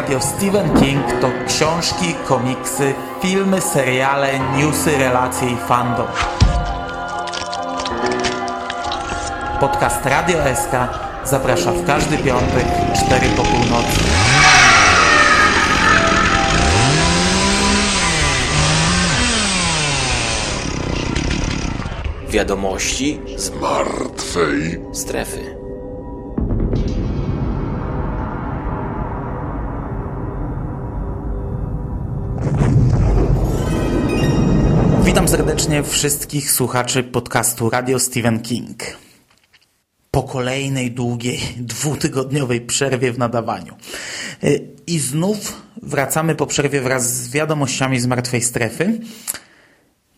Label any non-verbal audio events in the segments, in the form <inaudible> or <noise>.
Radio Stephen King to książki, komiksy, filmy, seriale, newsy, relacje i fandom. Podcast Radio SK zaprasza w każdy piątek 4 po północy. Wiadomości z martwej strefy. Serdecznie wszystkich słuchaczy podcastu Radio Stephen King. Po kolejnej długiej, dwutygodniowej przerwie w nadawaniu. I znów wracamy po przerwie wraz z wiadomościami z martwej strefy.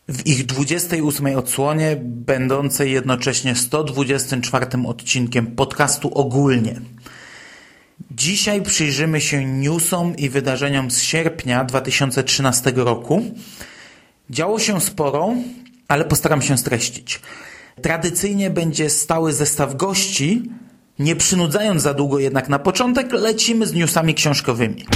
W ich 28 odsłonie, będącej jednocześnie 124 odcinkiem podcastu ogólnie. Dzisiaj przyjrzymy się newsom i wydarzeniom z sierpnia 2013 roku. Działo się sporo, ale postaram się streścić. Tradycyjnie będzie stały zestaw gości, nie przynudzając za długo jednak na początek, lecimy z newsami książkowymi.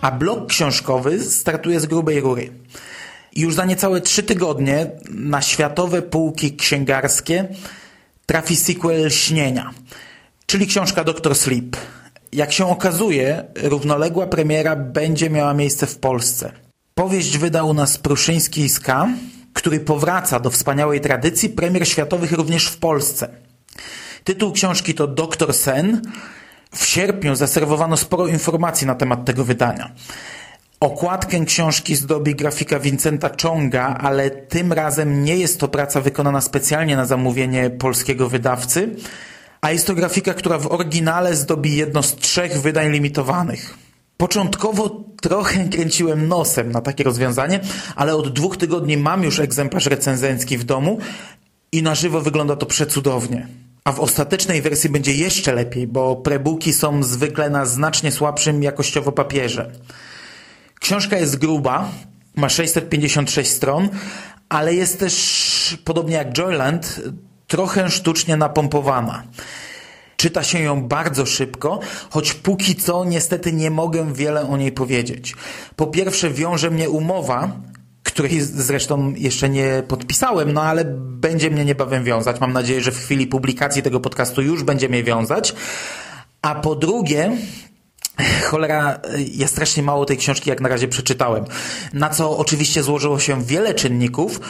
A blok książkowy startuje z grubej rury. Już za niecałe trzy tygodnie na światowe półki księgarskie trafi sequel Śnienia, czyli książka Dr. Sleep. Jak się okazuje, równoległa premiera będzie miała miejsce w Polsce. Powieść wydał nas Pruszyński z K, który powraca do wspaniałej tradycji premier światowych również w Polsce. Tytuł książki to Doktor Sen. W sierpniu zaserwowano sporo informacji na temat tego wydania. Okładkę książki zdobi grafika Vincenta Chonga, ale tym razem nie jest to praca wykonana specjalnie na zamówienie polskiego wydawcy, a jest to grafika, która w oryginale zdobi jedno z trzech wydań limitowanych. Początkowo trochę kręciłem nosem na takie rozwiązanie, ale od dwóch tygodni mam już egzemplarz recenzencki w domu i na żywo wygląda to przecudownie. A w ostatecznej wersji będzie jeszcze lepiej, bo prebooki są zwykle na znacznie słabszym jakościowo papierze. Książka jest gruba, ma 656 stron, ale jest też, podobnie jak Joyland, trochę sztucznie napompowana. Czyta się ją bardzo szybko, choć póki co niestety nie mogę wiele o niej powiedzieć. Po pierwsze wiąże mnie umowa, której zresztą jeszcze nie podpisałem, no ale będzie mnie niebawem wiązać. Mam nadzieję, że w chwili publikacji tego podcastu już będzie mnie wiązać. A po drugie, cholera, ja strasznie mało tej książki jak na razie przeczytałem. Na co oczywiście złożyło się wiele czynników,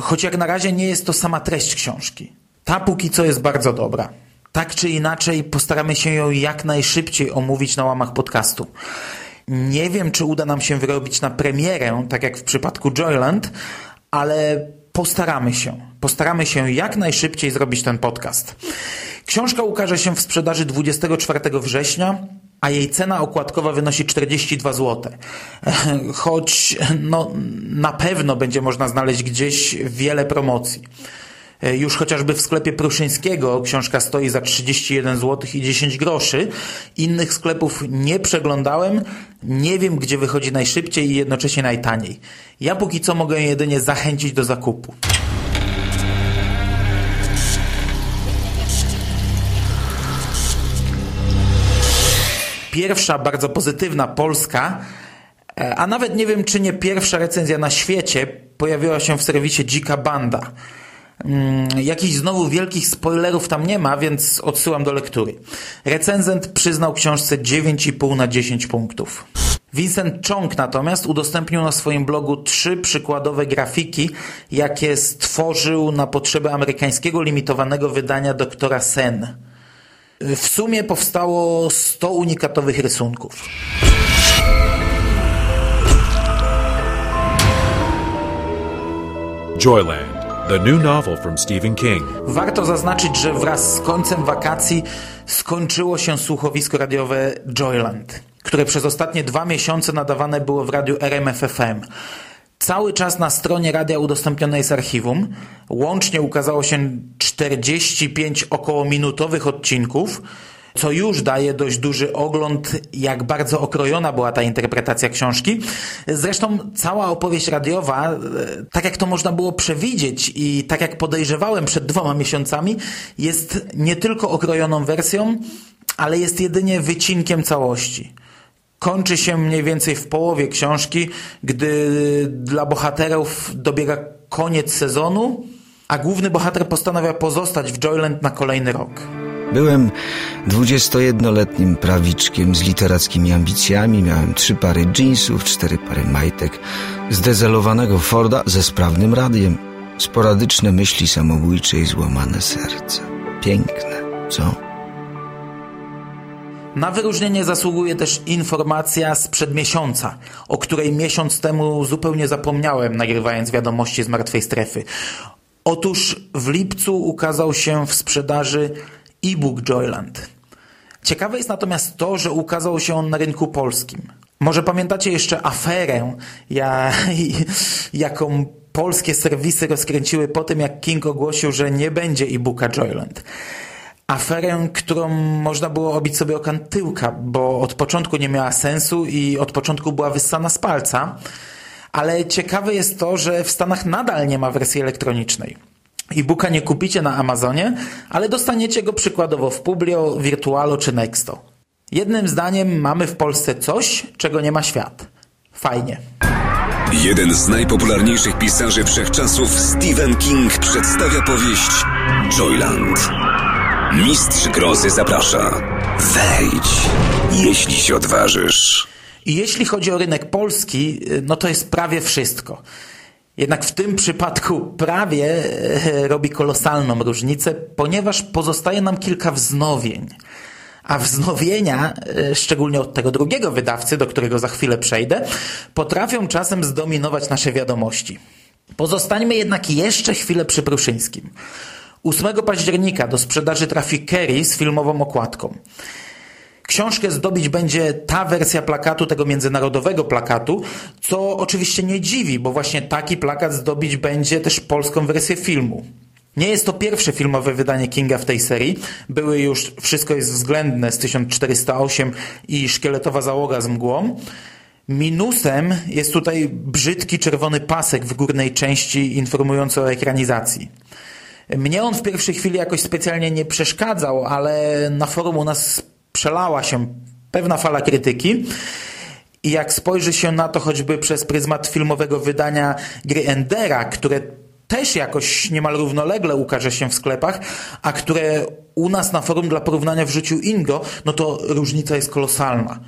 choć jak na razie nie jest to sama treść książki. Ta póki co jest bardzo dobra. Tak czy inaczej postaramy się ją jak najszybciej omówić na łamach podcastu. Nie wiem, czy uda nam się wyrobić na premierę, tak jak w przypadku Joyland, ale postaramy się. Postaramy się jak najszybciej zrobić ten podcast. Książka ukaże się w sprzedaży 24 września, a jej cena okładkowa wynosi 42 zł. <laughs> Choć no, na pewno będzie można znaleźć gdzieś wiele promocji. Już chociażby w sklepie Pruszyńskiego książka stoi za 31 zł i 10 groszy. Innych sklepów nie przeglądałem, nie wiem gdzie wychodzi najszybciej i jednocześnie najtaniej. Ja póki co mogę jedynie zachęcić do zakupu. Pierwsza bardzo pozytywna polska, a nawet nie wiem czy nie pierwsza recenzja na świecie pojawiła się w serwisie Dzika Banda. Jakichś znowu wielkich spoilerów tam nie ma, więc odsyłam do lektury. Recenzent przyznał książce 9,5 na 10 punktów. Vincent Chong natomiast udostępnił na swoim blogu trzy przykładowe grafiki, jakie stworzył na potrzeby amerykańskiego limitowanego wydania doktora Sen. W sumie powstało 100 unikatowych rysunków. Joyland. The new novel from Stephen King. Warto zaznaczyć, że wraz z końcem wakacji skończyło się słuchowisko radiowe Joyland, które przez ostatnie dwa miesiące nadawane było w radiu RMFFM. Cały czas na stronie radia udostępnione jest archiwum. Łącznie ukazało się 45 około minutowych odcinków. co już daje dość duży ogląd, jak bardzo okrojona była ta interpretacja książki. Zresztą cała opowieść radiowa, e, tak jak to można było przewidzieć i tak jak podejrzewałem przed dwoma miesiącami, jest nie tylko okrojoną wersją, ale jest jedynie wycinkiem całości. Kończy się mniej więcej w połowie książki, gdy dla bohaterów dobiega koniec sezonu, a główny bohater postanawia pozostać w Joyland na kolejny rok. Byłem 21-letnim prawiczkiem z literackimi ambicjami, miałem trzy pary jeansów, cztery pary majtek, zdezelowanego Forda ze sprawnym radiem, sporadyczne myśli samobójcze i złamane serce. Piękne, co? Na wyróżnienie zasługuje też informacja sprzed miesiąca, o której miesiąc temu zupełnie zapomniałem, nagrywając wiadomości z martwej strefy. Otóż w lipcu ukazał się w sprzedaży e-book Joyland. Ciekawe jest natomiast to, że ukazał się on na rynku polskim. Może pamiętacie jeszcze aferę, ja, <laughs> jaką polskie serwisy rozkręciły po tym, jak King ogłosił, że nie będzie e-booka Joyland. Aferę, którą można było obić sobie o kantyłka, bo od początku nie miała sensu i od początku była wyssana z palca. Ale ciekawe jest to, że w Stanach nadal nie ma wersji elektronicznej. E-booka nie kupicie na Amazonie, ale dostaniecie go przykładowo w Publio, Virtualo czy Nexto. Jednym zdaniem mamy w Polsce coś, czego nie ma świat. Fajnie. Jeden z najpopularniejszych pisarzy wszechczasów, Stephen King, przedstawia powieść Joyland. Mistrz grozy zaprasza. Wejdź, jeśli się odważysz. I jeśli chodzi o rynek polski, no to jest prawie wszystko. Jednak w tym przypadku prawie e, robi kolosalną różnicę, ponieważ pozostaje nam kilka wznowień. A wznowienia, e, szczególnie od tego drugiego wydawcy, do którego za chwilę przejdę, potrafią czasem zdominować nasze wiadomości. Pozostańmy jednak jeszcze chwilę przy Pruszyńskim. 8 października do sprzedaży trafi Kerry z filmową okładką. Książkę zdobić będzie ta wersja plakatu, tego międzynarodowego plakatu, co oczywiście nie dziwi, bo właśnie taki plakat zdobić będzie też polską wersję filmu. Nie jest to pierwsze filmowe wydanie Kinga w tej serii. Były już Wszystko jest względne z 1408 i Szkieletowa załoga z mgłą. Minusem jest tutaj brzydki czerwony pasek w górnej części informujący o ekranizacji. Mnie on w pierwszej chwili jakoś specjalnie nie przeszkadzał, ale na forum u nas przelała się pewna fala krytyki. I jak spojrzy się na to choćby przez pryzmat filmowego wydania gry Endera, które też jakoś niemal równolegle ukaże się w sklepach, a które u nas na forum dla porównania wrzucił Ingo, no to różnica jest kolosalna.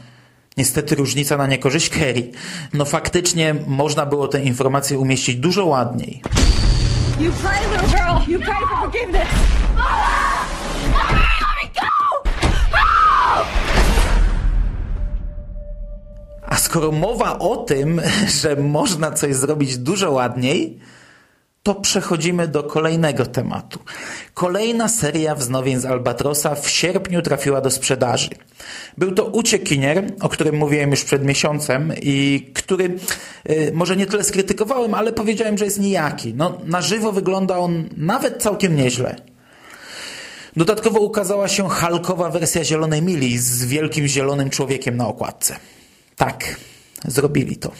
Niestety różnica na niekorzyść Kerry. No faktycznie można było tę informację umieścić dużo ładniej. You pray, little girl. You pray for forgiveness. A skoro mowa o tym, <laughs> że można coś zrobić dużo ładniej, to przechodzimy do kolejnego tematu. Kolejna seria wznowień z Albatrosa w sierpniu trafiła do sprzedaży. Był to uciekinier, o którym mówiłem już przed miesiącem i który y, może nie tyle skrytykowałem, ale powiedziałem, że jest nijaki. No, na żywo wygląda on nawet całkiem nieźle. Dodatkowo ukazała się halkowa wersja Zielonej Mili z wielkim zielonym człowiekiem na okładce. Tak, zrobili to.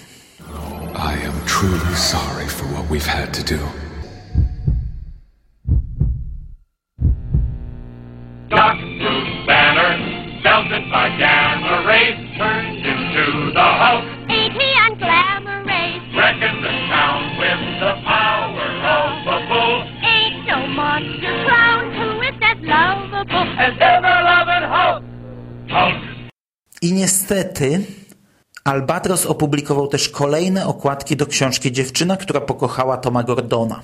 I am truly sorry for what we've had to do. Doc Bruce Banner, belted by Gamma Rays, turned into the Hulk. E.T. on Glamour Rays, wrecking the town with the power of a bull. Ain't no monster clown who is as lovable as ever-loving Hulk. Hulk. I niestety Albatros opublikował też kolejne okładki do książki Dziewczyna, która pokochała Toma Gordona.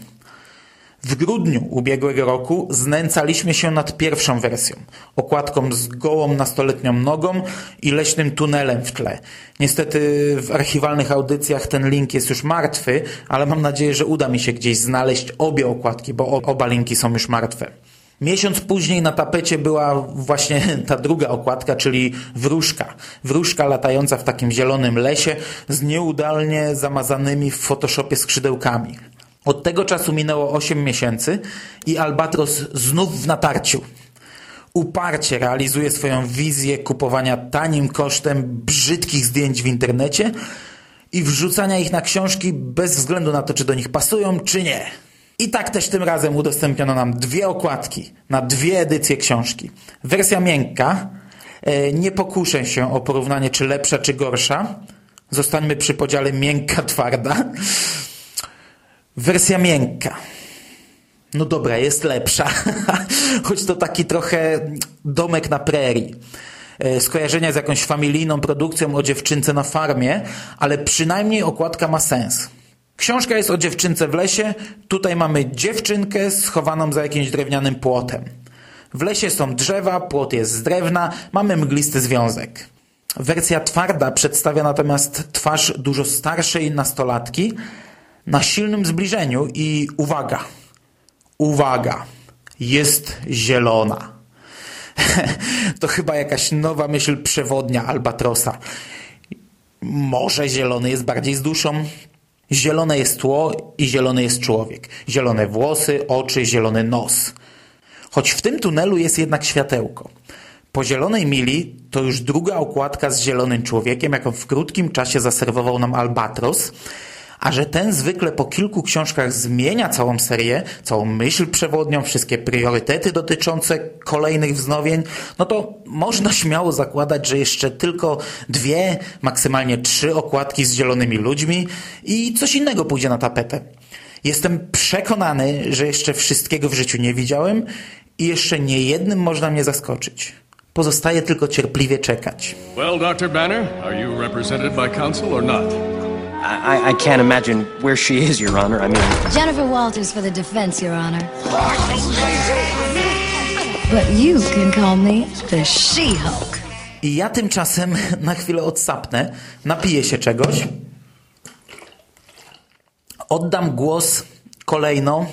W grudniu ubiegłego roku znęcaliśmy się nad pierwszą wersją, okładką z gołą nastoletnią nogą i leśnym tunelem w tle. Niestety w archiwalnych audycjach ten link jest już martwy, ale mam nadzieję, że uda mi się gdzieś znaleźć obie okładki, bo oba linki są już martwe. Miesiąc później na tapecie była właśnie ta druga okładka, czyli wróżka. Wróżka latająca w takim zielonym lesie z nieudalnie zamazanymi w Photoshopie skrzydełkami. Od tego czasu minęło 8 miesięcy i Albatros znów w natarciu. uparcie realizuje swoją wizję kupowania tanim kosztem brzydkich zdjęć w internecie i wrzucania ich na książki bez względu na to, czy do nich pasują, czy nie. I tak też tym razem udostępniono nam dwie okładki na dwie edycje książki. Wersja miękka, e, nie pokuszę się o porównanie, czy lepsza, czy gorsza. Zostańmy przy podziale miękka, twarda. Wersja miękka. No dobra, jest lepsza. <laughs> Choć to taki trochę domek na prerii. E, skojarzenia z jakąś familijną produkcją o dziewczynce na farmie, ale przynajmniej okładka ma sens. Książka jest o dziewczynce w lesie, tutaj mamy dziewczynkę schowaną za jakimś drewnianym płotem. W lesie są drzewa, płot jest z drewna, mamy mglisty związek. Wersja twarda przedstawia natomiast twarz dużo starszej nastolatki na silnym zbliżeniu i uwaga, uwaga, jest zielona. <laughs> to chyba jakaś nowa myśl przewodnia Albatrosa. Może zielony jest bardziej z duszą? Zielone jest tło i zielony jest człowiek. Zielone włosy, oczy, zielony nos. Choć w tym tunelu jest jednak światełko. Po zielonej mili to już druga okładka z zielonym człowiekiem, jaką w krótkim czasie zaserwował nam Albatros, a że ten zwykle po kilku książkach zmienia całą serię, całą myśl przewodnią, wszystkie priorytety dotyczące kolejnych wznowień, no to można śmiało zakładać, że jeszcze tylko dwie, maksymalnie trzy okładki z zielonymi ludźmi i coś innego pójdzie na tapetę. Jestem przekonany, że jeszcze wszystkiego w życiu nie widziałem i jeszcze nie jednym można mnie zaskoczyć. Pozostaje tylko cierpliwie czekać. Well, Dr. Banner, are you represented by counsel or not? I, I can't imagine where she is, Your Honor. I mean, Jennifer Walters for the defense, Your Honor. But you can call me the She-Hulk. I ja tymczasem na chwilę odsapnę, napiję się czegoś. Oddam głos kolejno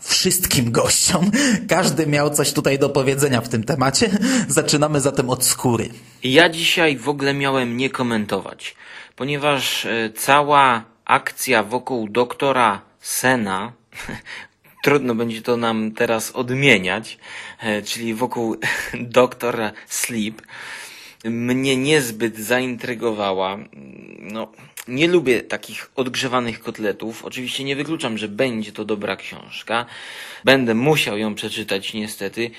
wszystkim gościom. Każdy miał coś tutaj do powiedzenia w tym temacie. Zaczynamy zatem od skóry. Ja dzisiaj w ogóle miałem nie komentować, ponieważ e, cała akcja wokół doktora Sena, <laughs> trudno będzie to nam teraz odmieniać, e, czyli wokół <laughs> doktora Sleep, mnie niezbyt zaintrygowała. No, nie lubię takich odgrzewanych kotletów. Oczywiście nie wykluczam, że będzie to dobra książka. Będę musiał ją przeczytać niestety.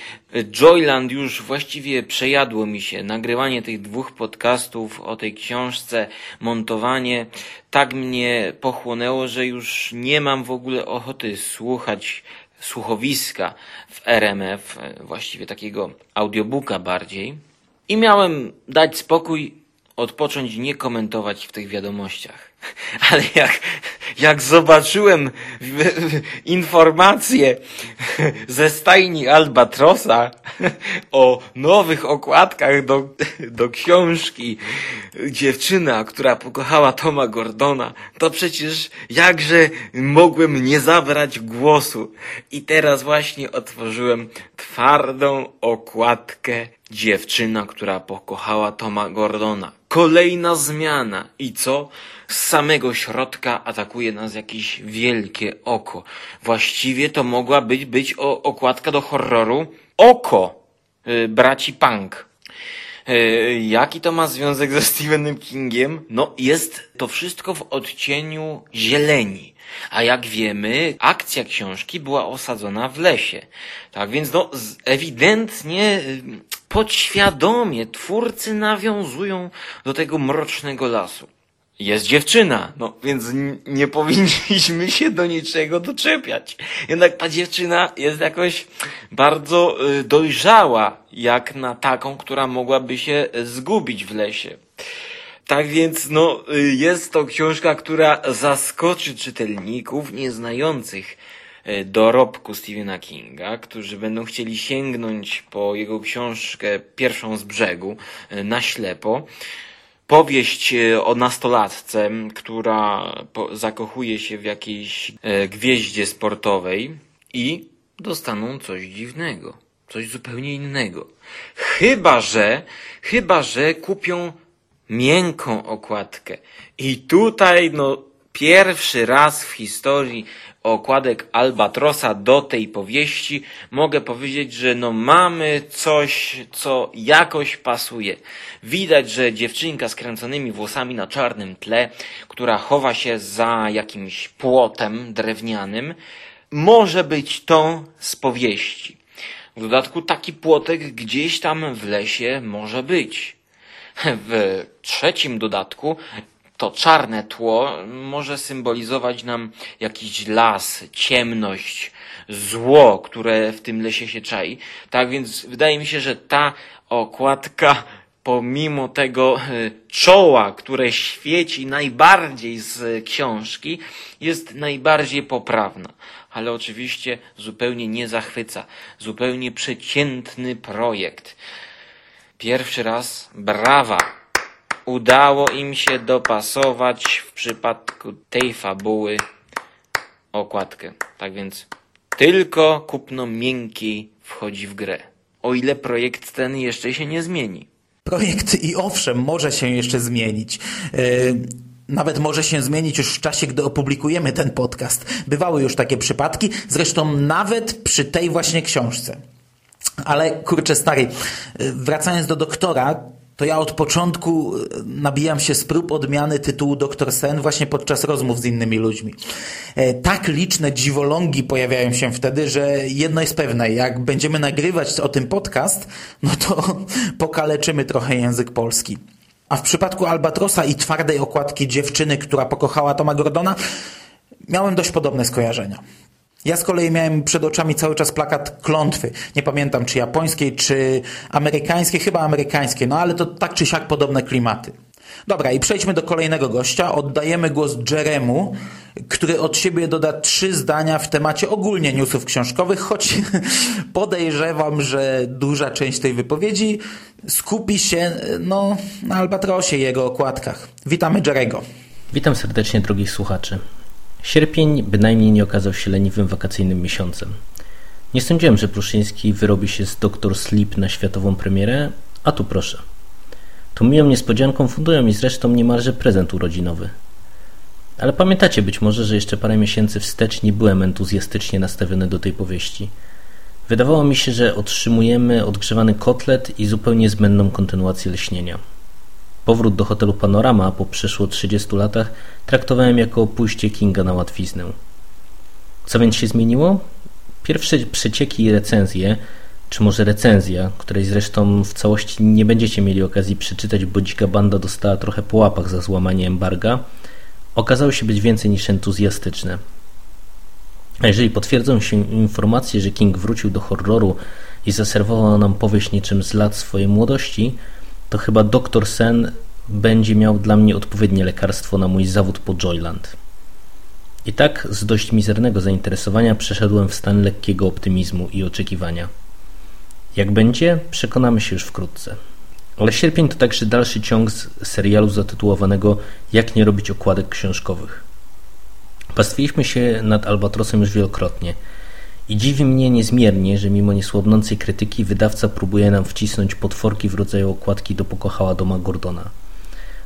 Joyland już właściwie przejadło mi się. Nagrywanie tych dwóch podcastów o tej książce, montowanie tak mnie pochłonęło, że już nie mam w ogóle ochoty słuchać słuchowiska w RMF, właściwie takiego audiobooka bardziej. I miałem dać spokój, odpocząć i nie komentować w tych wiadomościach. Ale jak, jak zobaczyłem informacje ze stajni Albatrosa o nowych okładkach do, do książki Dziewczyna, która pokochała Toma Gordona, to przecież jakże mogłem nie zabrać głosu. I teraz właśnie otworzyłem twardą okładkę Dziewczyna, która pokochała Toma Gordona. Kolejna zmiana. I co? Z samego środka atakuje nas jakieś wielkie oko. Właściwie to mogła być, być o, okładka do horroru Oko yy, braci Punk. Yy, jaki to ma związek ze Stephenem Kingiem? No, jest to wszystko w odcieniu zieleni. A jak wiemy, akcja książki była osadzona w lesie. Tak więc, no, ewidentnie podświadomie twórcy nawiązują do tego mrocznego lasu. Jest dziewczyna, no więc nie powinniśmy się do niczego doczepiać. Jednak ta dziewczyna jest jakoś bardzo dojrzała, jak na taką, która mogłaby się zgubić w lesie. Tak więc, no, jest to książka, która zaskoczy czytelników nieznających dorobku Stephena Kinga, którzy będą chcieli sięgnąć po jego książkę pierwszą z brzegu na ślepo. Powieść o nastolatce, która zakochuje się w jakiejś gwieździe sportowej i dostaną coś dziwnego, coś zupełnie innego. Chyba, że, chyba, że kupią miękką okładkę. I tutaj, no, pierwszy raz w historii okładek Albatrosa do tej powieści, mogę powiedzieć, że no mamy coś, co jakoś pasuje. Widać, że dziewczynka z kręconymi włosami na czarnym tle, która chowa się za jakimś płotem drewnianym, może być tą z powieści. W dodatku taki płotek gdzieś tam w lesie może być. W trzecim dodatku to czarne tło może symbolizować nam jakiś las, ciemność, zło, które w tym lesie się czai. Tak więc wydaje mi się, że ta okładka pomimo tego e, czoła, które świeci najbardziej z książki, jest najbardziej poprawna. Ale oczywiście zupełnie nie zachwyca. Zupełnie przeciętny projekt. Pierwszy raz brawa. Udało im się dopasować w przypadku tej fabuły okładkę. Tak więc tylko kupno miękkiej wchodzi w grę. O ile projekt ten jeszcze się nie zmieni. Projekt i owszem, może się jeszcze zmienić. Yy, nawet może się zmienić już w czasie, gdy opublikujemy ten podcast. Bywały już takie przypadki, zresztą nawet przy tej właśnie książce. Ale kurczę stary, yy, wracając do doktora, to ja od początku e, nabijam się z prób odmiany tytułu Doktor Sen właśnie podczas rozmów z innymi ludźmi. E, tak liczne dziwolągi pojawiają się wtedy, że jedno jest pewne, jak będziemy nagrywać o tym podcast, no to <laughs> pokaleczymy trochę język polski. A w przypadku Albatrosa i twardej okładki dziewczyny, która pokochała Toma Gordona, miałem dość podobne skojarzenia. Ja z kolei miałem przed oczami cały czas plakat klątwy. Nie pamiętam czy japońskiej, czy amerykańskiej, chyba amerykańskiej, no ale to tak czy siak podobne klimaty. Dobra, i przejdźmy do kolejnego gościa. Oddajemy głos Jeremu, który od siebie doda trzy zdania w temacie ogólnie newsów książkowych, choć <laughs> podejrzewam, że duża część tej wypowiedzi skupi się no, na Albatrosie i jego okładkach. Witamy Jerego. Witam serdecznie drogich słuchaczy. Sierpień bynajmniej nie okazał się leniwym wakacyjnym miesiącem. Nie sądziłem, że Pruszyński wyrobi się z Doktor Sleep na światową premierę, a tu proszę. Tą miłą niespodzianką fundują mi zresztą niemalże prezent urodzinowy. Ale pamiętacie być może, że jeszcze parę miesięcy wstecz nie byłem entuzjastycznie nastawiony do tej powieści. Wydawało mi się, że otrzymujemy odgrzewany kotlet i zupełnie zbędną kontynuację leśnienia. Powrót do hotelu Panorama po przeszło 30 latach traktowałem jako pójście Kinga na łatwiznę. Co więc się zmieniło? Pierwsze przecieki i recenzje, czy może recenzja, której zresztą w całości nie będziecie mieli okazji przeczytać, bo dzika banda dostała trochę po łapach za złamanie embarga, okazały się być więcej niż entuzjastyczne. A jeżeli potwierdzą się informacje, że King wrócił do horroru i zaserwował nam powieść niczym z lat swojej młodości, to chyba doktor Sen będzie miał dla mnie odpowiednie lekarstwo na mój zawód po Joyland. I tak z dość mizernego zainteresowania przeszedłem w stan lekkiego optymizmu i oczekiwania. Jak będzie, przekonamy się już wkrótce. Ale sierpień to także dalszy ciąg z serialu zatytułowanego Jak nie robić okładek książkowych. Pastwiliśmy się nad Albatrosem już wielokrotnie – i dziwi mnie niezmiernie, że mimo niesłabnącej krytyki wydawca próbuje nam wcisnąć potworki w rodzaju okładki do pokochała doma Gordona.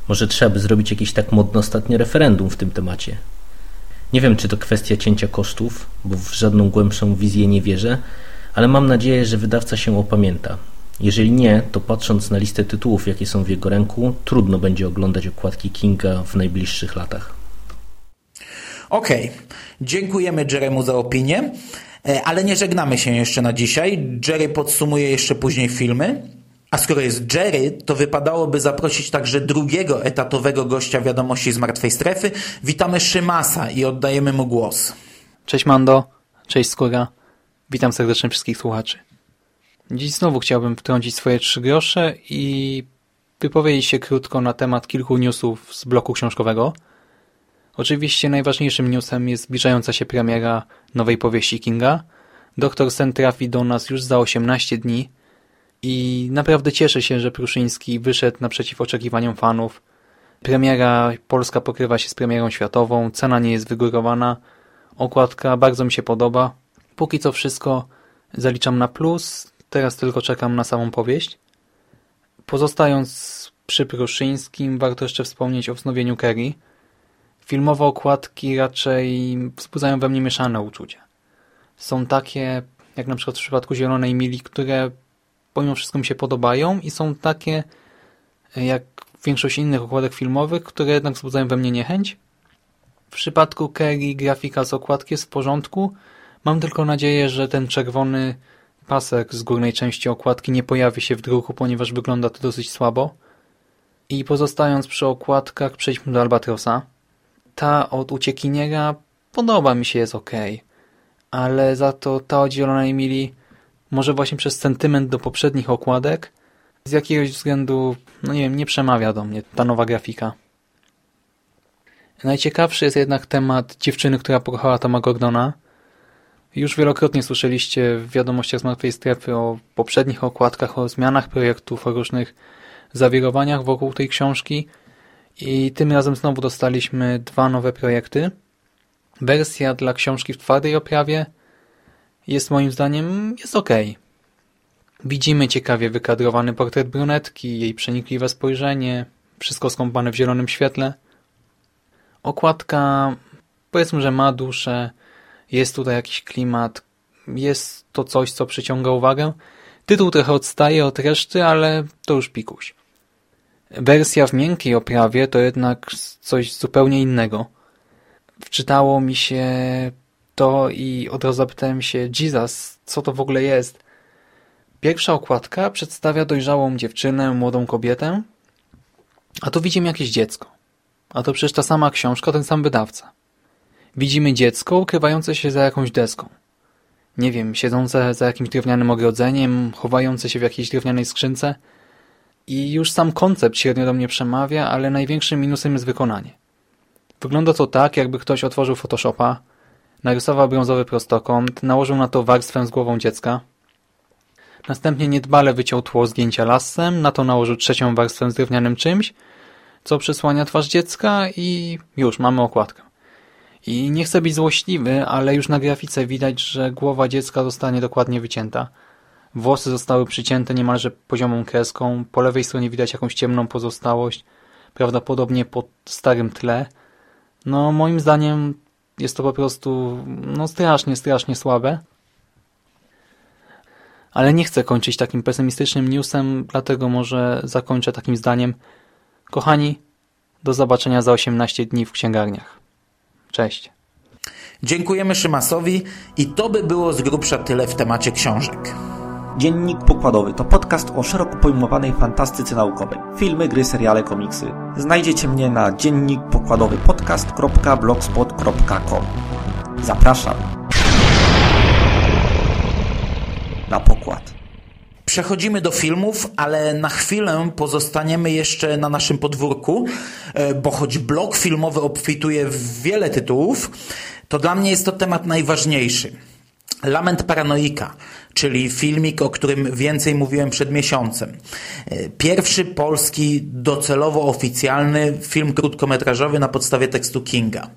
Może trzeba by zrobić jakieś tak modne ostatnie referendum w tym temacie. Nie wiem, czy to kwestia cięcia kosztów, bo w żadną głębszą wizję nie wierzę, ale mam nadzieję, że wydawca się opamięta. Jeżeli nie, to patrząc na listę tytułów, jakie są w jego ręku, trudno będzie oglądać okładki Kinga w najbliższych latach. Okej, okay. dziękujemy Jeremu za opinię. E, ale nie żegnamy się jeszcze na dzisiaj. Jerry podsumuje jeszcze później filmy. A skoro jest Jerry, to wypadałoby zaprosić także drugiego etatowego gościa wiadomości z martwej strefy. Witamy Szymasa i oddajemy mu głos. Cześć Mando, cześć Skóra. Witam serdecznie wszystkich słuchaczy. Dziś znowu chciałbym wtrącić swoje trzy grosze i wypowiedzieć się krótko na temat kilku newsów z bloku książkowego – Oczywiście najważniejszym newsem jest zbliżająca się premiera nowej powieści Kinga. Doktor Sen trafi do nas już za 18 dni i naprawdę cieszę się, że Pruszyński wyszedł naprzeciw oczekiwaniom fanów. Premiera polska pokrywa się z premierą światową, cena nie jest wygórowana, okładka bardzo mi się podoba. Póki co wszystko zaliczam na plus, teraz tylko czekam na samą powieść. Pozostając przy Pruszyńskim, warto jeszcze wspomnieć o wznowieniu Kerry, Filmowe okładki raczej wzbudzają we mnie mieszane uczucia. Są takie, jak na przykład w przypadku Zielonej Mili, które pomimo wszystko mi się podobają i są takie, jak większość innych okładek filmowych, które jednak wzbudzają we mnie niechęć. W przypadku Kerry grafika z okładki jest w porządku. Mam tylko nadzieję, że ten czerwony pasek z górnej części okładki nie pojawi się w druku, ponieważ wygląda to dosyć słabo. I pozostając przy okładkach, przejdźmy do Albatrosa. Ta od Uciekiniera podoba mi się, jest ok. Ale za to ta od Zielonej Mili, może właśnie przez sentyment do poprzednich okładek, z jakiegoś względu, no nie wiem, nie przemawia do mnie ta nowa grafika. Najciekawszy jest jednak temat dziewczyny, która pokochała Toma Gordona. Już wielokrotnie słyszeliście w wiadomościach z Martwej Strefy o poprzednich okładkach, o zmianach projektów, o różnych zawirowaniach wokół tej książki i tym razem znowu dostaliśmy dwa nowe projekty. Wersja dla książki w twardej oprawie jest moim zdaniem jest ok. Widzimy ciekawie wykadrowany portret brunetki, jej przenikliwe spojrzenie, wszystko skąpane w zielonym świetle. Okładka powiedzmy, że ma duszę, jest tutaj jakiś klimat, jest to coś, co przyciąga uwagę. Tytuł trochę odstaje od reszty, ale to już pikuś. Wersja w miękkiej oprawie to jednak coś zupełnie innego. Wczytało mi się to i od razu zapytałem się, Jesus, co to w ogóle jest? Pierwsza okładka przedstawia dojrzałą dziewczynę, młodą kobietę, a tu widzimy jakieś dziecko. A to przecież ta sama książka, ten sam wydawca. Widzimy dziecko ukrywające się za jakąś deską. Nie wiem, siedzące za jakimś drewnianym ogrodzeniem, chowające się w jakiejś drewnianej skrzynce. I już sam koncept średnio do mnie przemawia, ale największym minusem jest wykonanie. Wygląda to tak, jakby ktoś otworzył Photoshopa, narysował brązowy prostokąt, nałożył na to warstwę z głową dziecka, następnie niedbale wyciął tło zdjęcia lasem, na to nałożył trzecią warstwę z drewnianym czymś, co przysłania twarz dziecka i już mamy okładkę. I nie chcę być złośliwy, ale już na grafice widać, że głowa dziecka zostanie dokładnie wycięta. Włosy zostały przycięte niemalże poziomą kreską, po lewej stronie widać jakąś ciemną pozostałość, prawdopodobnie po starym tle. No moim zdaniem jest to po prostu no strasznie, strasznie słabe. Ale nie chcę kończyć takim pesymistycznym newsem, dlatego może zakończę takim zdaniem. Kochani, do zobaczenia za 18 dni w księgarniach. Cześć. Dziękujemy Szymasowi i to by było z grubsza tyle w temacie książek. Dziennik Pokładowy to podcast o szeroko pojmowanej fantastyce naukowej. Filmy, gry, seriale, komiksy. Znajdziecie mnie na dziennikpokładowypodcast.blogspot.com Zapraszam na pokład. Przechodzimy do filmów, ale na chwilę pozostaniemy jeszcze na naszym podwórku, e, bo choć blok filmowy obfituje w wiele tytułów, to dla mnie jest to temat najważniejszy. Lament Paranoika, czyli filmik, o którym więcej mówiłem przed miesiącem. E, pierwszy polski docelowo oficjalny film krótkometrażowy na podstawie tekstu Kinga.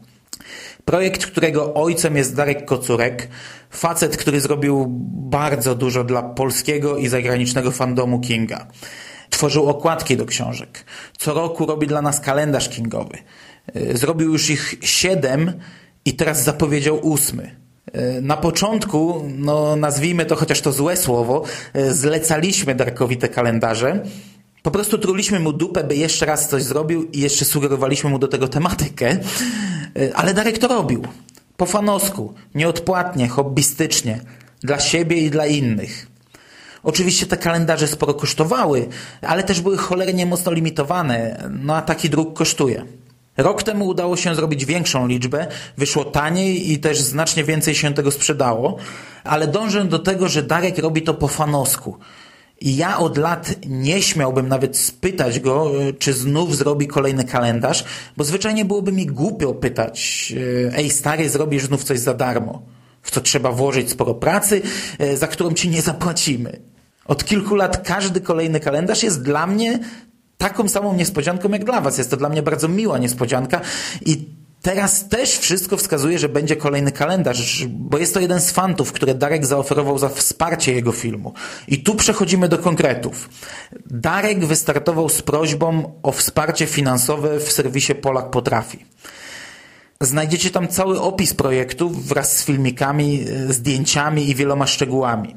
Projekt, którego ojcem jest Darek Kocurek, facet, który zrobił bardzo dużo dla polskiego i zagranicznego fandomu Kinga. Tworzył okładki do książek. Co roku robi dla nas kalendarz kingowy. E, zrobił już ich siedem i teraz zapowiedział ósmy. E, na początku, no nazwijmy to chociaż to złe słowo, e, zlecaliśmy Darkowi te kalendarze. Po prostu truliśmy mu dupę, by jeszcze raz coś zrobił i jeszcze sugerowaliśmy mu do tego tematykę. E, ale Darek to robił. Po fanosku, nieodpłatnie, hobbystycznie, dla siebie i dla innych. Oczywiście te kalendarze sporo kosztowały, ale też były cholernie mocno limitowane, no a taki druk kosztuje. Rok temu udało się zrobić większą liczbę, wyszło taniej i też znacznie więcej się tego sprzedało, ale dążę do tego, że Darek robi to po fanosku. I ja od lat nie śmiałbym nawet spytać go, e, czy znów zrobi kolejny kalendarz, bo zwyczajnie byłoby mi głupio pytać, e, ej stary, zrobisz znów coś za darmo, w co trzeba włożyć sporo pracy, e, za którą ci nie zapłacimy. Od kilku lat każdy kolejny kalendarz jest dla mnie taką samą niespodzianką jak dla Was. Jest to dla mnie bardzo miła niespodzianka i Teraz też wszystko wskazuje, że będzie kolejny kalendarz, bo jest to jeden z fantów, które Darek zaoferował za wsparcie jego filmu. I tu przechodzimy do konkretów. Darek wystartował z prośbą o wsparcie finansowe w serwisie Polak Potrafi. Znajdziecie tam cały opis projektu wraz z filmikami, e, zdjęciami i wieloma szczegółami.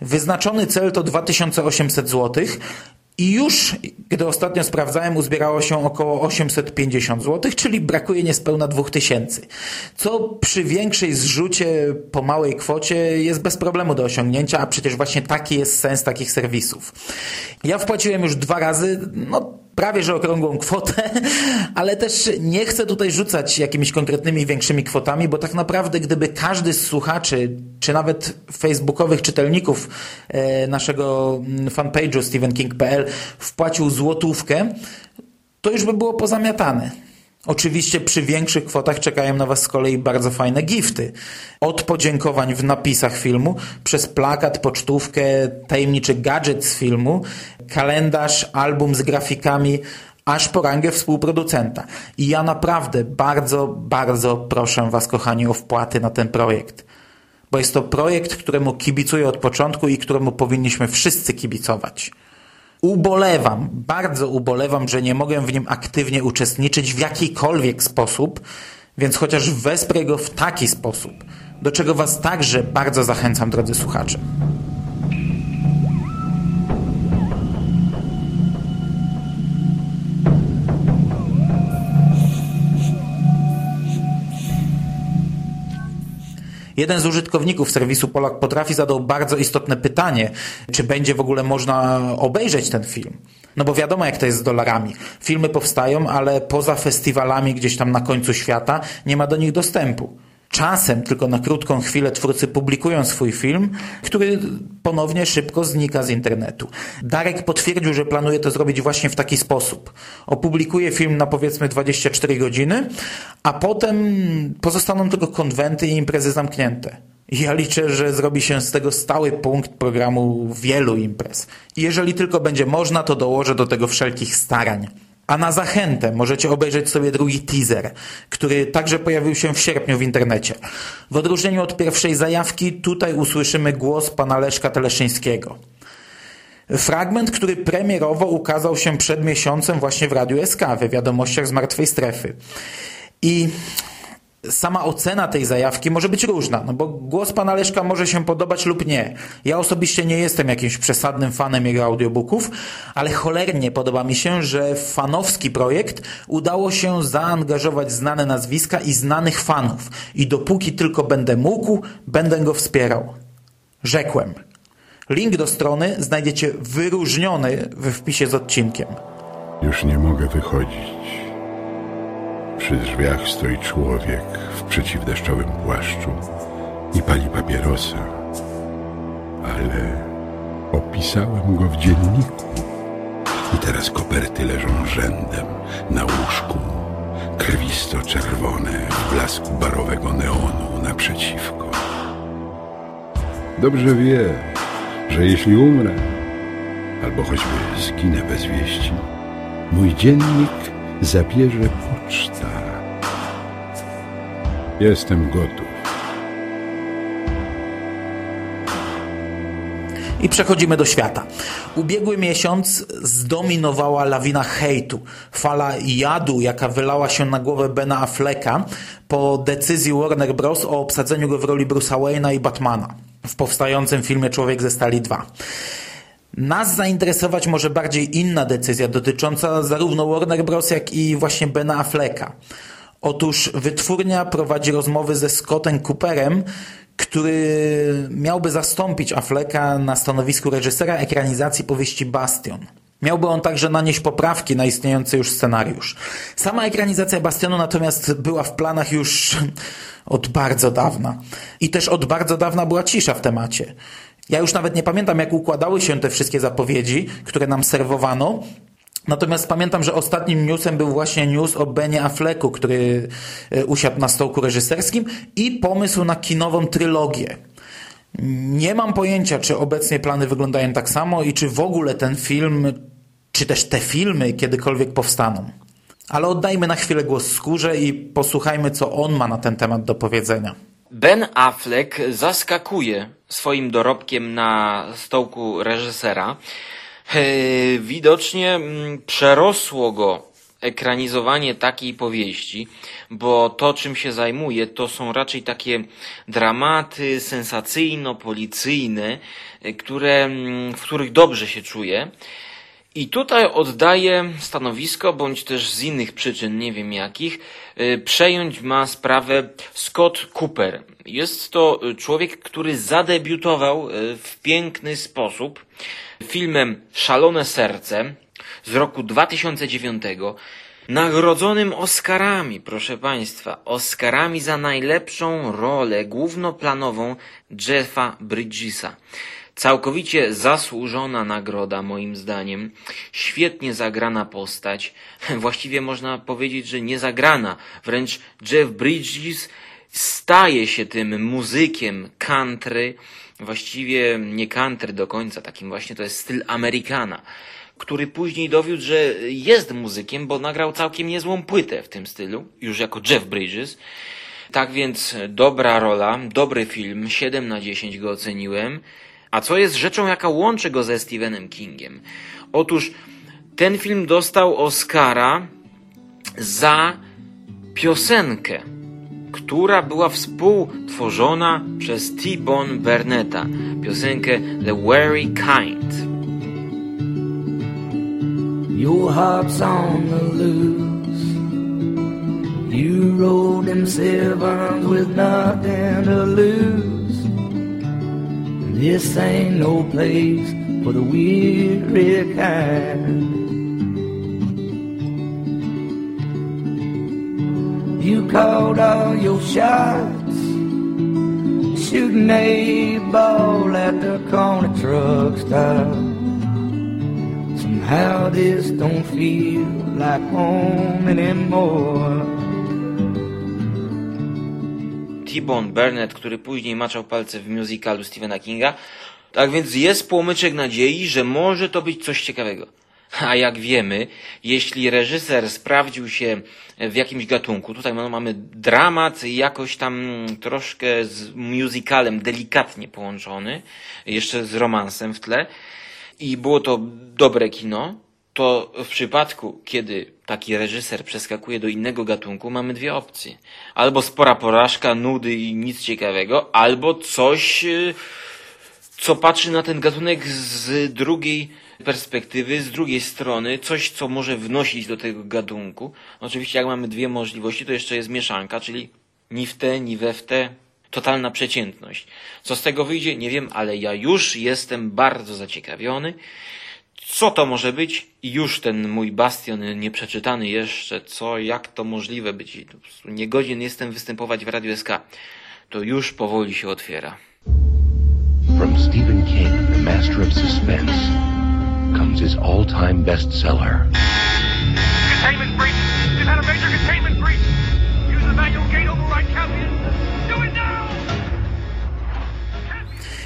Wyznaczony cel to 2800 zł i już, gdy ostatnio sprawdzałem, uzbierało się około 850 zł, czyli brakuje niespełna 2000. Co przy większej zrzucie po małej kwocie jest bez problemu do osiągnięcia, a przecież właśnie taki jest sens takich serwisów. Ja wpłaciłem już dwa razy, no prawie że okrągłą kwotę, <laughs> ale też nie chcę tutaj rzucać jakimiś konkretnymi większymi kwotami, bo tak naprawdę gdyby każdy z słuchaczy, czy nawet facebookowych czytelników e, naszego mm, fanpage'u stephenking.pl wpłacił złotówkę, to już by było pozamiatane. Oczywiście przy większych kwotach czekają na Was z kolei bardzo fajne gifty. Od podziękowań w napisach filmu, przez plakat, pocztówkę, tajemniczy gadżet z filmu, kalendarz, album z grafikami, aż po rangę współproducenta. I ja naprawdę bardzo, bardzo proszę Was, kochani, o wpłaty na ten projekt. Bo jest to projekt, któremu kibicuję od początku i któremu powinniśmy wszyscy kibicować. Ubolewam, bardzo ubolewam, że nie mogę w nim aktywnie uczestniczyć w jakikolwiek sposób, więc chociaż wesprę go w taki sposób, do czego Was także bardzo zachęcam, drodzy słuchacze. Jeden z użytkowników serwisu Polak Potrafi zadał bardzo istotne pytanie, czy będzie w ogóle można obejrzeć ten film. No bo wiadomo jak to jest z dolarami. Filmy powstają, ale poza festiwalami gdzieś tam na końcu świata nie ma do nich dostępu. Czasem tylko na krótką chwilę twórcy publikują swój film, który ponownie szybko znika z internetu. Darek potwierdził, że planuje to zrobić właśnie w taki sposób. Opublikuje film na powiedzmy 24 godziny, a potem pozostaną tylko konwenty i imprezy zamknięte. Ja liczę, że zrobi się z tego stały punkt programu wielu imprez. Jeżeli tylko będzie można, to dołożę do tego wszelkich starań. A na zachętę możecie obejrzeć sobie drugi teaser, który także pojawił się w sierpniu w internecie. W odróżnieniu od pierwszej zajawki, tutaj usłyszymy głos pana Leszka Teleszyńskiego. Fragment, który premierowo ukazał się przed miesiącem właśnie w Radiu SK, we wiadomościach z Martwej Strefy. I sama ocena tej zajawki może być różna, no bo głos pana Leszka może się podobać lub nie. Ja osobiście nie jestem jakimś przesadnym fanem jego audiobooków, ale cholernie podoba mi się, że w fanowski projekt udało się zaangażować znane nazwiska i znanych fanów i dopóki tylko będę mógł, będę go wspierał. Rzekłem. Link do strony znajdziecie wyróżniony we wpisie z odcinkiem. Już nie mogę wychodzić. Przy drzwiach stoi człowiek w przeciwdeszczowym płaszczu i pali papierosa. Ale opisałem go w dzienniku. I teraz koperty leżą rzędem na łóżku, krwisto-czerwone w blasku barowego neonu naprzeciwko. Dobrze wie, że jeśli umrę, albo choćby zginę bez wieści, mój dziennik zabierze poczta. Jestem gotów. I przechodzimy do świata. Ubiegły miesiąc zdominowała lawina hejtu, fala jadu, jaka wylała się na głowę Bena Afflecka po decyzji Warner Bros. o obsadzeniu go w roli Bruce'a Wayne'a i Batmana w powstającym filmie Człowiek ze Stali 2. Nas zainteresować może bardziej inna decyzja dotycząca zarówno Warner Bros. jak i właśnie Bena Afflecka. Otóż wytwórnia prowadzi rozmowy ze Scottem Cooperem, który miałby zastąpić Afflecka na stanowisku reżysera ekranizacji powieści Bastion. Miałby on także nanieść poprawki na istniejący już scenariusz. Sama ekranizacja Bastionu natomiast była w planach już od bardzo dawna. I też od bardzo dawna była cisza w temacie. Ja już nawet nie pamiętam, jak układały się te wszystkie zapowiedzi, które nam serwowano. Natomiast pamiętam, że ostatnim newsem był właśnie news o Benie Afflecku, który e, usiadł na stołku reżyserskim i pomysł na kinową trylogię. Nie mam pojęcia, czy obecnie plany wyglądają tak samo i czy w ogóle ten film, czy też te filmy kiedykolwiek powstaną. Ale oddajmy na chwilę głos skórze i posłuchajmy, co on ma na ten temat do powiedzenia. Ben Affleck zaskakuje swoim dorobkiem na stołku reżysera. E, widocznie mm, przerosło go ekranizowanie takiej powieści, bo to, czym się zajmuję, to są raczej takie dramaty sensacyjno-policyjne, które, w których dobrze się czuję. I tutaj oddaję stanowisko, bądź też z innych przyczyn, nie wiem jakich, przejąć ma sprawę Scott Cooper. Jest to człowiek, który zadebiutował y, w piękny sposób filmem Szalone Serce z roku 2009, nagrodzonym Oscarami, proszę Państwa, Oscarami za najlepszą rolę głównoplanową Jeffa Bridgesa. Całkowicie zasłużona nagroda, moim zdaniem. Świetnie zagrana postać. <laughs> Właściwie można powiedzieć, że nie zagrana. Wręcz Jeff Bridges staje się tym muzykiem country. Właściwie nie country do końca, takim właśnie to jest styl Amerykana który później dowiódł, że jest muzykiem, bo nagrał całkiem niezłą płytę w tym stylu, już jako Jeff Bridges. Tak więc dobra rola, dobry film, 7 na 10 go oceniłem. A co jest rzeczą, jaka łączy go ze Stephenem Kingiem? Otóż ten film dostał Oscara za piosenkę, która była współtworzona przez T-Bone Burnetta. Piosenkę The Very Kind. Your heart's on the loose. You rode them with nothing to lose. This ain't no place for the weary kind. You called all your shots, shooting a ball at the corner truck stop. Somehow this don't feel like home anymore. T-Bone Burnett, który później maczał palce w musicalu Stephena Kinga. Tak więc jest płomyczek nadziei, że może to być coś ciekawego. <laughs> A jak wiemy, jeśli reżyser sprawdził się w jakimś gatunku, tutaj mamy dramat jakoś tam troszkę z musicalem delikatnie połączony, jeszcze z romansem w tle i było to dobre kino, to w przypadku, kiedy taki reżyser przeskakuje do innego gatunku, mamy dwie opcje. Albo spora porażka, nudy i nic ciekawego, albo coś, y, co patrzy na ten gatunek z drugiej perspektywy, z drugiej strony, coś, co może wnosić do tego gatunku. Oczywiście, jak mamy dwie możliwości, to jeszcze jest mieszanka, czyli ni w te, ni we w te, totalna przeciętność. Co z tego wyjdzie, nie wiem, ale ja już jestem bardzo zaciekawiony co to może być i już ten mój bastion nieprzeczytany jeszcze, co, jak to możliwe być, niegodzien jestem występować w Radio SK, to już powoli się otwiera. From Stephen King, the master of suspense, comes his all-time bestseller.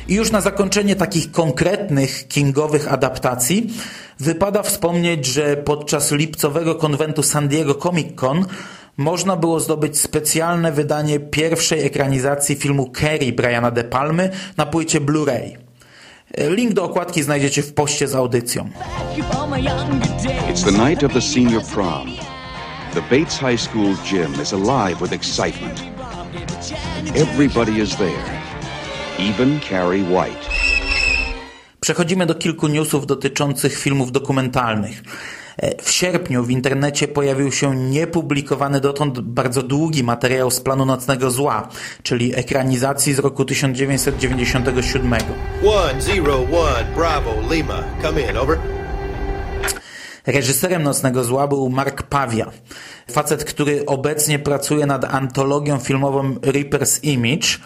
I już na zakończenie takich konkretnych kingowych adaptacji wypada wspomnieć, że podczas lipcowego konwentu San Diego Comic Con można było zdobyć specjalne wydanie pierwszej ekranizacji filmu Carrie Briana De Palmy na płycie Blu-ray. Link do okładki znajdziecie w poście z audycją. It's the night of the senior prom. The Bates High School gym is alive with excitement. Everybody is there. Even Carrie White. Przechodzimy do kilku newsów dotyczących filmów dokumentalnych. E, w sierpniu w internecie pojawił się niepublikowany dotąd bardzo długi materiał z planu Nocnego Zła, czyli ekranizacji z roku 1997. One, zero, one, Bravo, Lima. Come in, over. Reżyserem Nocnego Zła był Mark Pawia. Facet, który obecnie pracuje nad antologią filmową Reaper's Image.